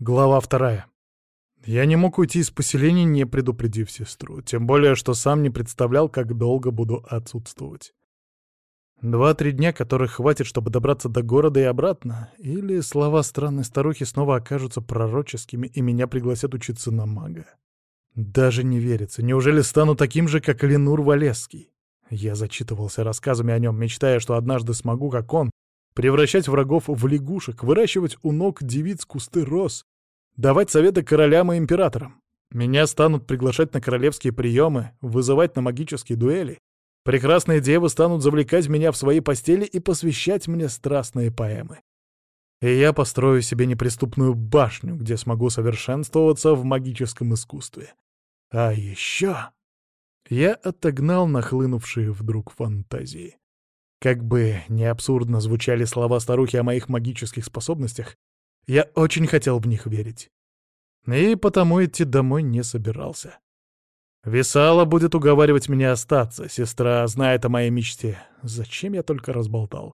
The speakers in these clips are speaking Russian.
Глава вторая. Я не мог уйти из поселения, не предупредив сестру, тем более, что сам не представлял, как долго буду отсутствовать. Два-три дня, которых хватит, чтобы добраться до города и обратно, или слова странной старухи снова окажутся пророческими, и меня пригласят учиться на мага. Даже не верится, неужели стану таким же, как Ленур Валесский? Я зачитывался рассказами о нем, мечтая, что однажды смогу, как он, превращать врагов в лягушек, выращивать у ног девиц кусты роз, давать советы королям и императорам. Меня станут приглашать на королевские приемы, вызывать на магические дуэли. Прекрасные девы станут завлекать меня в свои постели и посвящать мне страстные поэмы. И я построю себе неприступную башню, где смогу совершенствоваться в магическом искусстве. А еще... Я отогнал нахлынувшие вдруг фантазии. Как бы не абсурдно звучали слова старухи о моих магических способностях, я очень хотел в них верить. И потому идти домой не собирался. Висала будет уговаривать меня остаться, сестра знает о моей мечте. Зачем я только разболтал?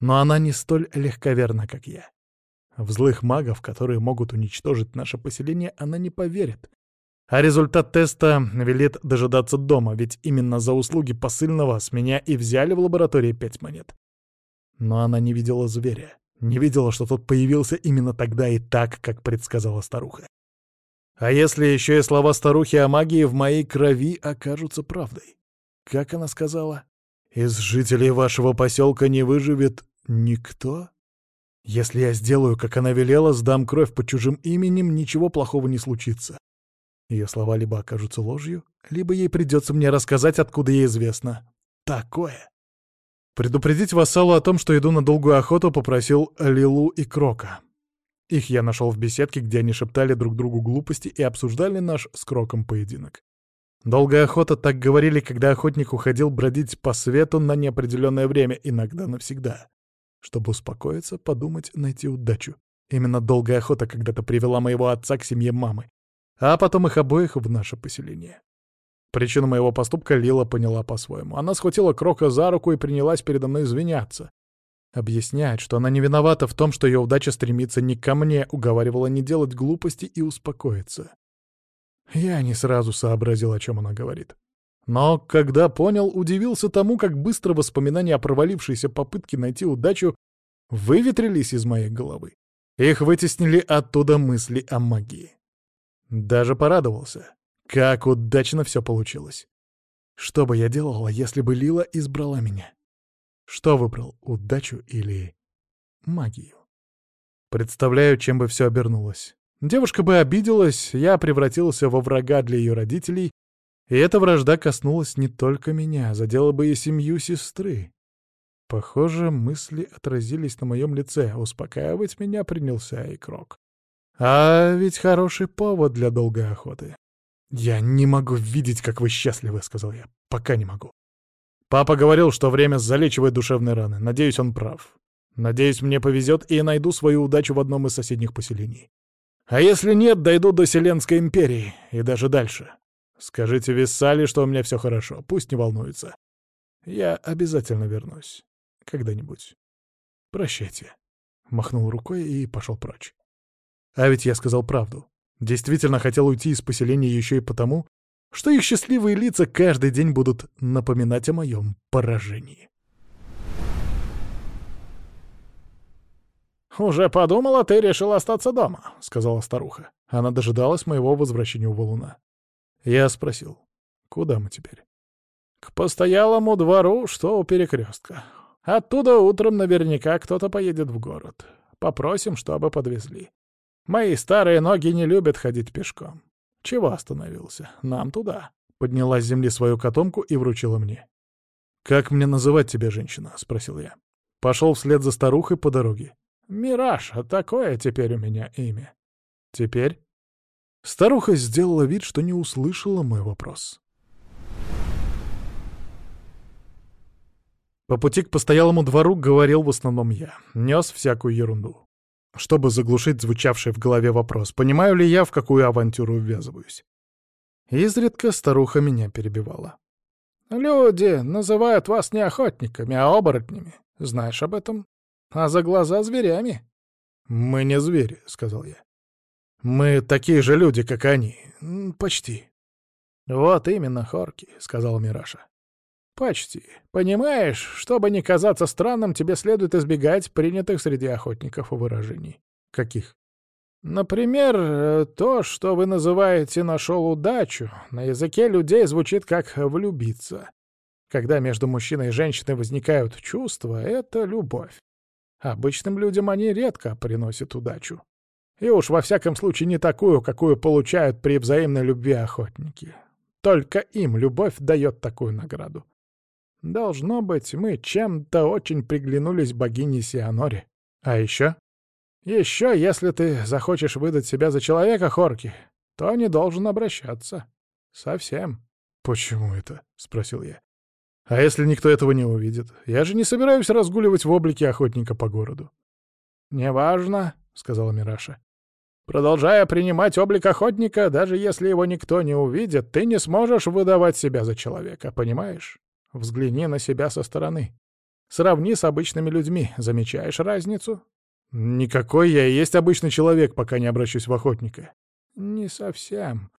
Но она не столь легковерна, как я. В злых магов, которые могут уничтожить наше поселение, она не поверит. А результат теста велит дожидаться дома, ведь именно за услуги посыльного с меня и взяли в лаборатории пять монет. Но она не видела зверя, не видела, что тот появился именно тогда и так, как предсказала старуха. А если еще и слова старухи о магии в моей крови окажутся правдой? Как она сказала? Из жителей вашего поселка не выживет никто? Если я сделаю, как она велела, сдам кровь под чужим именем, ничего плохого не случится. Ее слова либо окажутся ложью, либо ей придется мне рассказать, откуда ей известно. Такое. Предупредить вассалу о том, что иду на долгую охоту, попросил Лилу и Крока. Их я нашел в беседке, где они шептали друг другу глупости и обсуждали наш с Кроком поединок. Долгая охота, так говорили, когда охотник уходил бродить по свету на неопределенное время, иногда навсегда. Чтобы успокоиться, подумать, найти удачу. Именно долгая охота когда-то привела моего отца к семье мамы, а потом их обоих в наше поселение. Причину моего поступка Лила поняла по-своему. Она схватила Крока за руку и принялась передо мной извиняться. Объяснять, что она не виновата в том, что ее удача стремится не ко мне, уговаривала не делать глупости и успокоиться. Я не сразу сообразил, о чем она говорит. Но, когда понял, удивился тому, как быстро воспоминания о провалившейся попытке найти удачу выветрились из моей головы. Их вытеснили оттуда мысли о магии. Даже порадовался. Как удачно все получилось. Что бы я делала, если бы Лила избрала меня? Что выбрал, удачу или магию? Представляю, чем бы все обернулось. Девушка бы обиделась, я превратился во врага для ее родителей, и эта вражда коснулась не только меня, задела бы и семью сестры. Похоже, мысли отразились на моем лице, успокаивать меня принялся и Крок. А ведь хороший повод для долгой охоты. «Я не могу видеть, как вы счастливы», — сказал я. «Пока не могу». Папа говорил, что время залечивает душевные раны. Надеюсь, он прав. Надеюсь, мне повезет, и найду свою удачу в одном из соседних поселений. А если нет, дойду до Селенской империи и даже дальше. Скажите Виссали, что у меня все хорошо, пусть не волнуется. Я обязательно вернусь. Когда-нибудь. Прощайте. Махнул рукой и пошел прочь. А ведь я сказал правду. Действительно хотел уйти из поселения еще и потому, что их счастливые лица каждый день будут напоминать о моем поражении. «Уже подумала, ты решил остаться дома», — сказала старуха. Она дожидалась моего возвращения у валуна. Я спросил, куда мы теперь? «К постоялому двору, что у перекрестка. Оттуда утром наверняка кто-то поедет в город. Попросим, чтобы подвезли. Мои старые ноги не любят ходить пешком. Чего остановился? Нам туда. Подняла с земли свою котомку и вручила мне. «Как мне называть тебя, женщина?» — спросил я. Пошел вслед за старухой по дороге. «Мираж, а такое теперь у меня имя». «Теперь?» Старуха сделала вид, что не услышала мой вопрос. По пути к постоялому двору говорил в основном я, нес всякую ерунду чтобы заглушить звучавший в голове вопрос, понимаю ли я, в какую авантюру ввязываюсь. Изредка старуха меня перебивала. «Люди называют вас не охотниками, а оборотнями. Знаешь об этом? А за глаза зверями». «Мы не звери», — сказал я. Мы такие же люди, как они. Почти. «Вот именно, Хорки», — сказал Мираша. «Почти. Понимаешь, чтобы не казаться странным, тебе следует избегать принятых среди охотников выражений». «Каких?» «Например, э, то, что вы называете «нашел удачу», на языке людей звучит как «влюбиться». Когда между мужчиной и женщиной возникают чувства, это любовь. Обычным людям они редко приносят удачу. И уж во всяком случае не такую, какую получают при взаимной любви охотники. Только им любовь дает такую награду. Должно быть, мы чем-то очень приглянулись богине Сианоре. А еще? Еще, если ты захочешь выдать себя за человека, Хорки, то не должен обращаться. Совсем. «Почему это?» — спросил я. «А если никто этого не увидит? Я же не собираюсь разгуливать в облике охотника по городу». «Неважно», — сказала Мираша. Продолжая принимать облик охотника, даже если его никто не увидит, ты не сможешь выдавать себя за человека, понимаешь? Взгляни на себя со стороны. Сравни с обычными людьми. Замечаешь разницу? Никакой я и есть обычный человек, пока не обращусь в охотника. Не совсем.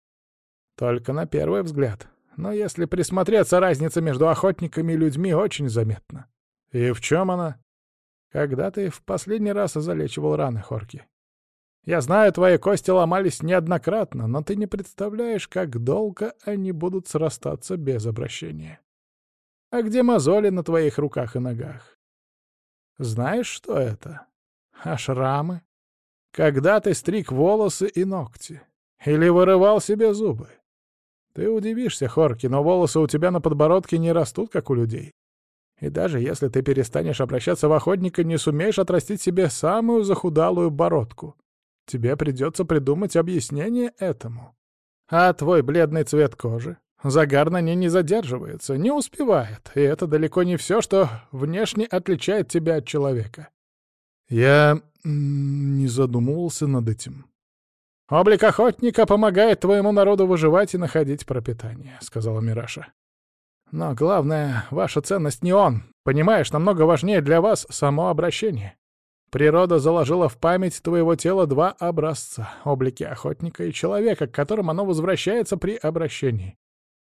Только на первый взгляд. Но если присмотреться, разница между охотниками и людьми очень заметна. И в чем она? Когда ты в последний раз залечивал раны, Хорки? Я знаю, твои кости ломались неоднократно, но ты не представляешь, как долго они будут срастаться без обращения. А где мозоли на твоих руках и ногах? Знаешь, что это? А шрамы? Когда ты стриг волосы и ногти? Или вырывал себе зубы? Ты удивишься, Хорки, но волосы у тебя на подбородке не растут, как у людей. И даже если ты перестанешь обращаться в охотника, не сумеешь отрастить себе самую захудалую бородку. Тебе придется придумать объяснение этому. А твой бледный цвет кожи? Загар на ней не задерживается, не успевает, и это далеко не все, что внешне отличает тебя от человека. Я не задумывался над этим. «Облик охотника помогает твоему народу выживать и находить пропитание», — сказала Мираша. «Но главное, ваша ценность не он. Понимаешь, намного важнее для вас само обращение. Природа заложила в память твоего тела два образца — облики охотника и человека, к которым оно возвращается при обращении.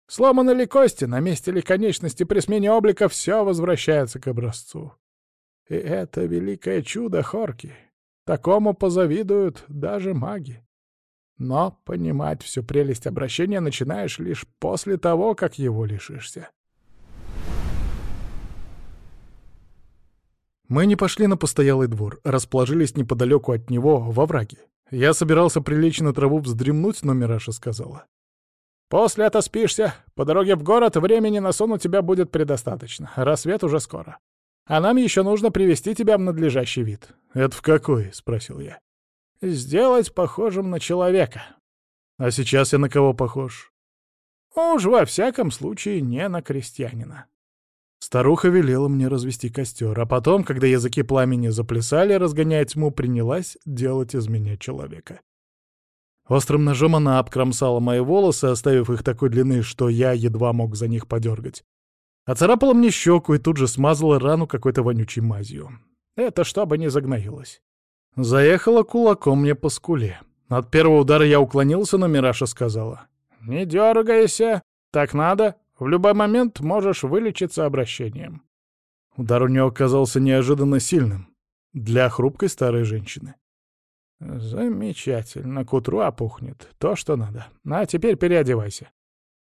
Сломаны ли кости, на месте ли конечности, при смене облика все возвращается к образцу. И это великое чудо Хорки. Такому позавидуют даже маги. Но понимать всю прелесть обращения начинаешь лишь после того, как его лишишься. Мы не пошли на постоялый двор, расположились неподалеку от него, во враге. Я собирался прилечь на траву вздремнуть, но Мираша сказала. «После отоспишься. По дороге в город времени на сон у тебя будет предостаточно. Рассвет уже скоро. А нам еще нужно привести тебя в надлежащий вид». «Это в какой?» — спросил я. «Сделать похожим на человека». «А сейчас я на кого похож?» «Уж во всяком случае не на крестьянина». Старуха велела мне развести костер, а потом, когда языки пламени заплясали, разгоняя тьму, принялась делать из меня человека. Острым ножом она обкромсала мои волосы, оставив их такой длины, что я едва мог за них подергать. Оцарапала мне щеку и тут же смазала рану какой-то вонючей мазью. Это чтобы не загноилось. Заехала кулаком мне по скуле. От первого удара я уклонился, но Мираша сказала. «Не дергайся. Так надо. В любой момент можешь вылечиться обращением. Удар у нее оказался неожиданно сильным для хрупкой старой женщины. «Замечательно, к утру опухнет. То, что надо. А теперь переодевайся».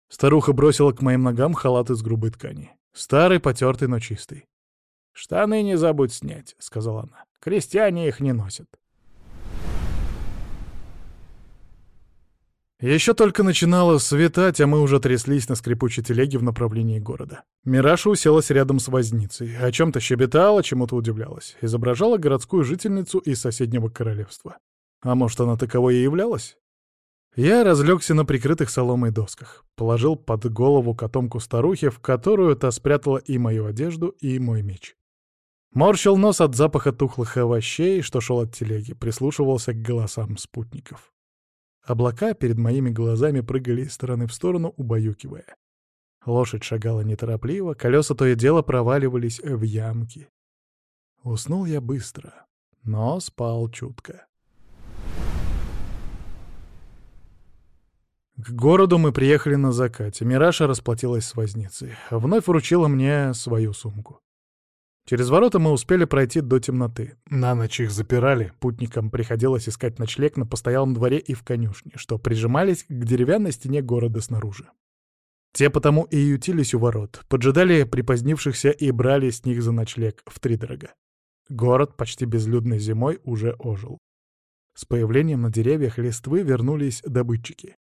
Старуха бросила к моим ногам халат из грубой ткани. Старый, потертый, но чистый. «Штаны не забудь снять», — сказала она. «Крестьяне их не носят». Еще только начинало светать, а мы уже тряслись на скрипучей телеге в направлении города. Мираша уселась рядом с возницей, о чем-то щебетала, чему-то удивлялась. Изображала городскую жительницу из соседнего королевства. А может, она таковой и являлась? Я разлегся на прикрытых соломой досках, положил под голову котомку старухи, в которую та спрятала и мою одежду, и мой меч. Морщил нос от запаха тухлых овощей, что шел от телеги, прислушивался к голосам спутников. Облака перед моими глазами прыгали из стороны в сторону, убаюкивая. Лошадь шагала неторопливо, колеса то и дело проваливались в ямки. Уснул я быстро, но спал чутко. К городу мы приехали на закате. Мираша расплатилась с возницей. Вновь вручила мне свою сумку. Через ворота мы успели пройти до темноты. На ночь их запирали, путникам приходилось искать ночлег на постоялом дворе и в конюшне, что прижимались к деревянной стене города снаружи. Те потому и ютились у ворот, поджидали припозднившихся и брали с них за ночлег втридорога. Город почти безлюдной зимой уже ожил. С появлением на деревьях листвы вернулись добытчики.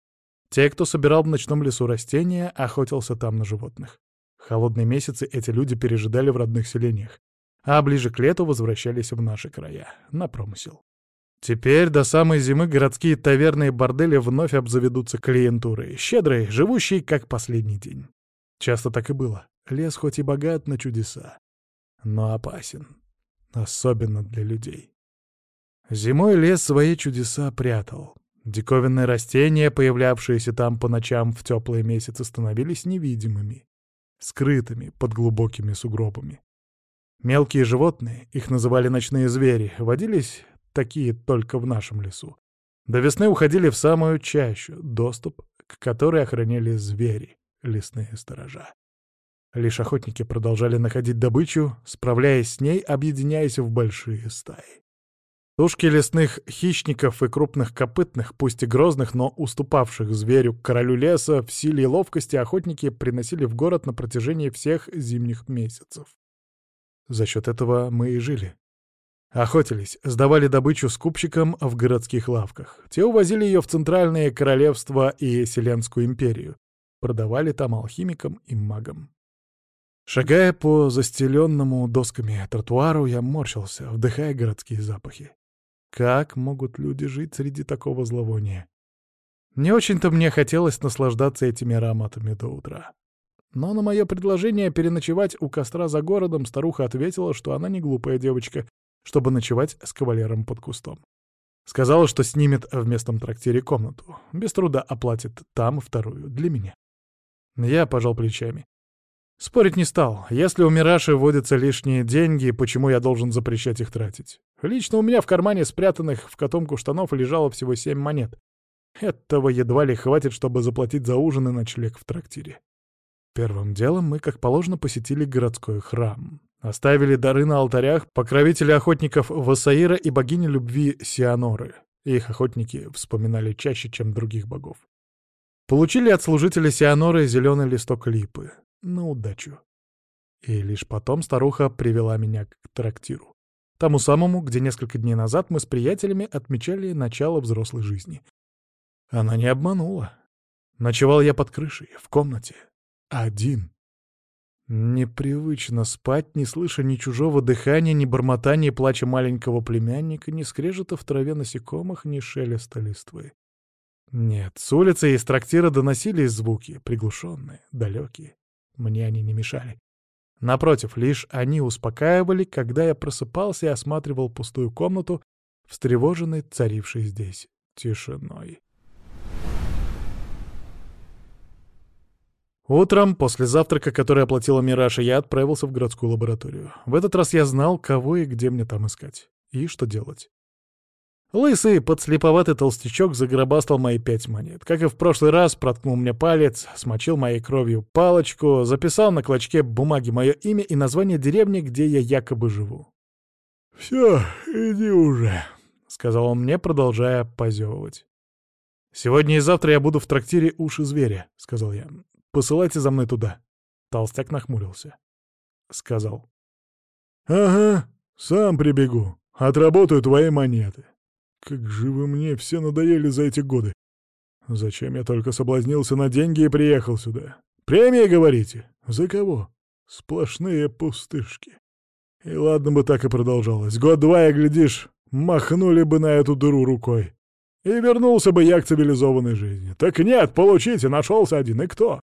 Те, кто собирал в ночном лесу растения, охотился там на животных. Холодные месяцы эти люди пережидали в родных селениях, а ближе к лету возвращались в наши края, на промысел. Теперь до самой зимы городские таверны и бордели вновь обзаведутся клиентурой, щедрой, живущей как последний день. Часто так и было. Лес хоть и богат на чудеса, но опасен. Особенно для людей. Зимой лес свои чудеса прятал. Диковинные растения, появлявшиеся там по ночам в теплые месяцы, становились невидимыми скрытыми под глубокими сугробами. Мелкие животные, их называли ночные звери, водились такие только в нашем лесу. До весны уходили в самую чащу, доступ к которой охраняли звери, лесные сторожа. Лишь охотники продолжали находить добычу, справляясь с ней, объединяясь в большие стаи. Тушки лесных хищников и крупных копытных, пусть и грозных, но уступавших зверю королю леса, в силе и ловкости охотники приносили в город на протяжении всех зимних месяцев. За счет этого мы и жили. Охотились, сдавали добычу скупщикам в городских лавках. Те увозили ее в Центральное Королевство и Селенскую империю. Продавали там алхимикам и магам. Шагая по застеленному досками тротуару, я морщился, вдыхая городские запахи. Как могут люди жить среди такого зловония? Не очень-то мне хотелось наслаждаться этими ароматами до утра. Но на мое предложение переночевать у костра за городом старуха ответила, что она не глупая девочка, чтобы ночевать с кавалером под кустом. Сказала, что снимет в местном трактире комнату. Без труда оплатит там вторую, для меня. Я пожал плечами. Спорить не стал. Если у Мираши водятся лишние деньги, почему я должен запрещать их тратить? Лично у меня в кармане спрятанных в котомку штанов лежало всего семь монет. Этого едва ли хватит, чтобы заплатить за ужин и ночлег в трактире. Первым делом мы, как положено, посетили городской храм. Оставили дары на алтарях покровители охотников Васаира и богини любви Сианоры. Их охотники вспоминали чаще, чем других богов. Получили от служителя Сианоры зеленый листок липы на удачу. И лишь потом старуха привела меня к трактиру. Тому самому, где несколько дней назад мы с приятелями отмечали начало взрослой жизни. Она не обманула. Ночевал я под крышей, в комнате. Один. Непривычно спать, не слыша ни чужого дыхания, ни бормотания плача маленького племянника, ни скрежета в траве насекомых, ни шелеста листвы. Нет, с улицы и из трактира доносились звуки, приглушенные, далекие. Мне они не мешали. Напротив, лишь они успокаивали, когда я просыпался и осматривал пустую комнату, встревоженный царившей здесь тишиной. Утром, после завтрака, который оплатила Мираша, я отправился в городскую лабораторию. В этот раз я знал, кого и где мне там искать. И что делать. Лысый, подслеповатый толстячок загробастал мои пять монет. Как и в прошлый раз, проткнул мне палец, смочил моей кровью палочку, записал на клочке бумаги мое имя и название деревни, где я якобы живу. «Все, иди уже», — сказал он мне, продолжая позевывать. «Сегодня и завтра я буду в трактире «Уши зверя», — сказал я. «Посылайте за мной туда». Толстяк нахмурился. Сказал. «Ага, сам прибегу. Отработаю твои монеты. Как же вы мне все надоели за эти годы. Зачем я только соблазнился на деньги и приехал сюда? Премия, говорите? За кого? Сплошные пустышки. И ладно бы так и продолжалось. Год-два, я, глядишь, махнули бы на эту дыру рукой. И вернулся бы я к цивилизованной жизни. Так нет, получите, нашелся один. И кто?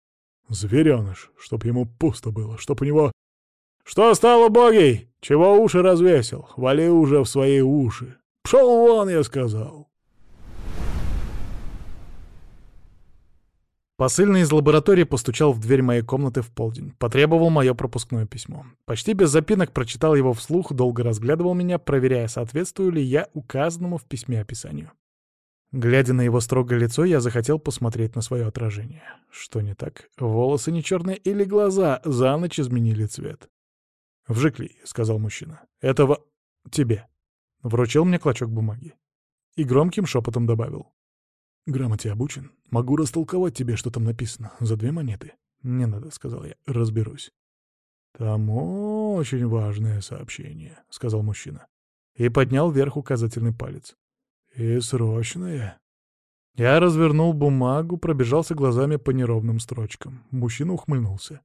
Звереныш, чтоб ему пусто было, чтоб у него... Что стало, боги? Чего уши развесил? Вали уже в свои уши. Пшел вон, я сказал. Посыльный из лаборатории постучал в дверь моей комнаты в полдень. Потребовал мое пропускное письмо. Почти без запинок прочитал его вслух, долго разглядывал меня, проверяя, соответствую ли я указанному в письме описанию. Глядя на его строгое лицо, я захотел посмотреть на свое отражение. Что не так? Волосы не черные или глаза за ночь изменили цвет? «Вжикли», — сказал мужчина. «Этого тебе». Вручил мне клочок бумаги. И громким шепотом добавил. «Грамоте обучен. Могу растолковать тебе, что там написано. За две монеты». «Не надо», — сказал я. «Разберусь». «Там очень важное сообщение», — сказал мужчина. И поднял вверх указательный палец. «И срочное». Я развернул бумагу, пробежался глазами по неровным строчкам. Мужчина ухмыльнулся.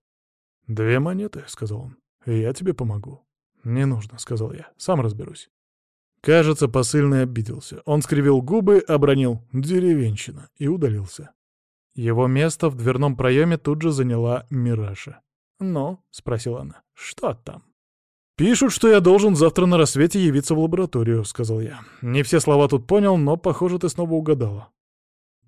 «Две монеты», — сказал он. «И я тебе помогу». «Не нужно», — сказал я. «Сам разберусь». Кажется, посыльный обиделся. Он скривил губы, обронил «деревенщина» и удалился. Его место в дверном проеме тут же заняла Мираша. «Ну?» — спросила она. «Что там?» «Пишут, что я должен завтра на рассвете явиться в лабораторию», — сказал я. «Не все слова тут понял, но, похоже, ты снова угадала».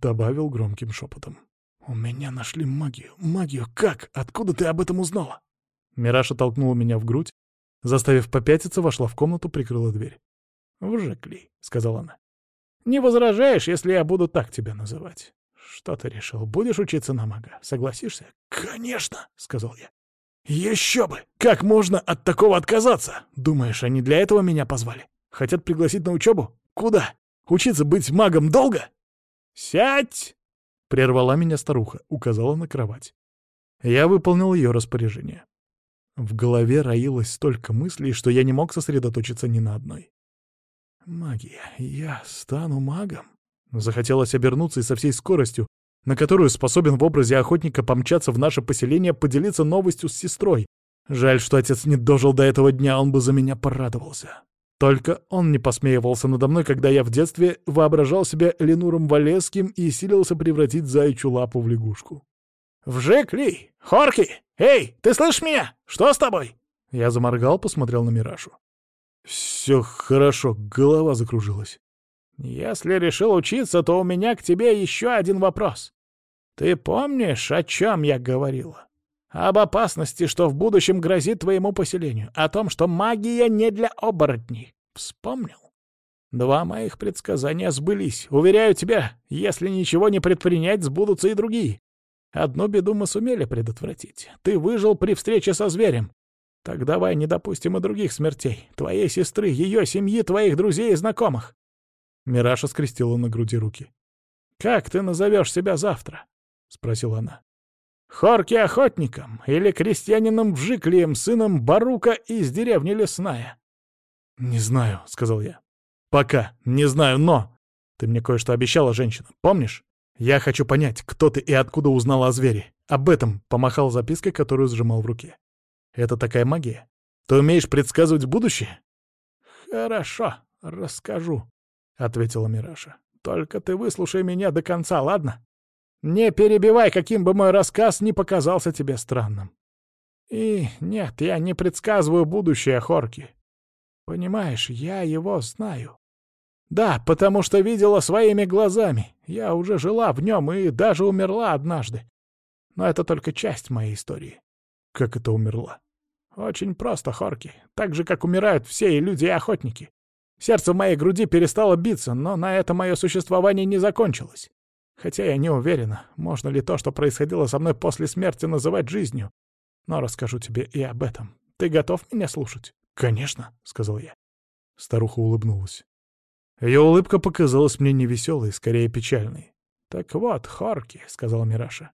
Добавил громким шепотом. «У меня нашли магию. Магию как? Откуда ты об этом узнала?» Мираша толкнула меня в грудь, заставив попятиться, вошла в комнату, прикрыла дверь. «Вжикли», — сказала она. «Не возражаешь, если я буду так тебя называть?» «Что ты решил? Будешь учиться на мага? Согласишься?» «Конечно», — сказал я. «Еще бы! Как можно от такого отказаться? Думаешь, они для этого меня позвали? Хотят пригласить на учебу? Куда? Учиться быть магом долго?» «Сядь!» — прервала меня старуха, указала на кровать. Я выполнил ее распоряжение. В голове роилось столько мыслей, что я не мог сосредоточиться ни на одной. «Магия. Я стану магом?» Захотелось обернуться и со всей скоростью, на которую способен в образе охотника помчаться в наше поселение, поделиться новостью с сестрой. Жаль, что отец не дожил до этого дня, он бы за меня порадовался. Только он не посмеивался надо мной, когда я в детстве воображал себя Ленуром Валеским и силился превратить заячью лапу в лягушку. «Вжикли! Хорки! Эй, ты слышишь меня? Что с тобой?» Я заморгал, посмотрел на Мирашу. «Все хорошо, голова закружилась». «Если решил учиться, то у меня к тебе еще один вопрос. Ты помнишь, о чем я говорила? Об опасности, что в будущем грозит твоему поселению, о том, что магия не для оборотней. Вспомнил? Два моих предсказания сбылись. Уверяю тебя, если ничего не предпринять, сбудутся и другие. Одну беду мы сумели предотвратить. Ты выжил при встрече со зверем. Так давай не допустим и других смертей. Твоей сестры, ее семьи, твоих друзей и знакомых. Мираша скрестила на груди руки. «Как ты назовешь себя завтра?» — спросила она. «Хорки-охотником или крестьянином-вжиклием, сыном Барука из деревни Лесная?» «Не знаю», — сказал я. «Пока, не знаю, но...» «Ты мне кое-что обещала, женщина, помнишь? Я хочу понять, кто ты и откуда узнала о звере. Об этом помахал запиской, которую сжимал в руке. Это такая магия? Ты умеешь предсказывать будущее?» «Хорошо, расскажу», — ответила Мираша. «Только ты выслушай меня до конца, ладно? Не перебивай, каким бы мой рассказ ни показался тебе странным. И нет, я не предсказываю будущее Хорки. Понимаешь, я его знаю. Да, потому что видела своими глазами. Я уже жила в нем и даже умерла однажды. Но это только часть моей истории. Как это умерла? Очень просто, Хорки. Так же, как умирают все и люди, и охотники. Сердце в моей груди перестало биться, но на это мое существование не закончилось. Хотя я не уверена, можно ли то, что происходило со мной после смерти, называть жизнью. Но расскажу тебе и об этом. Ты готов меня слушать? «Конечно», — сказал я. Старуха улыбнулась. Ее улыбка показалась мне невеселой, скорее печальной. «Так вот, Хорки», — сказал Мираша.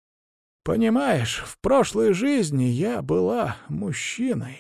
«Понимаешь, в прошлой жизни я была мужчиной.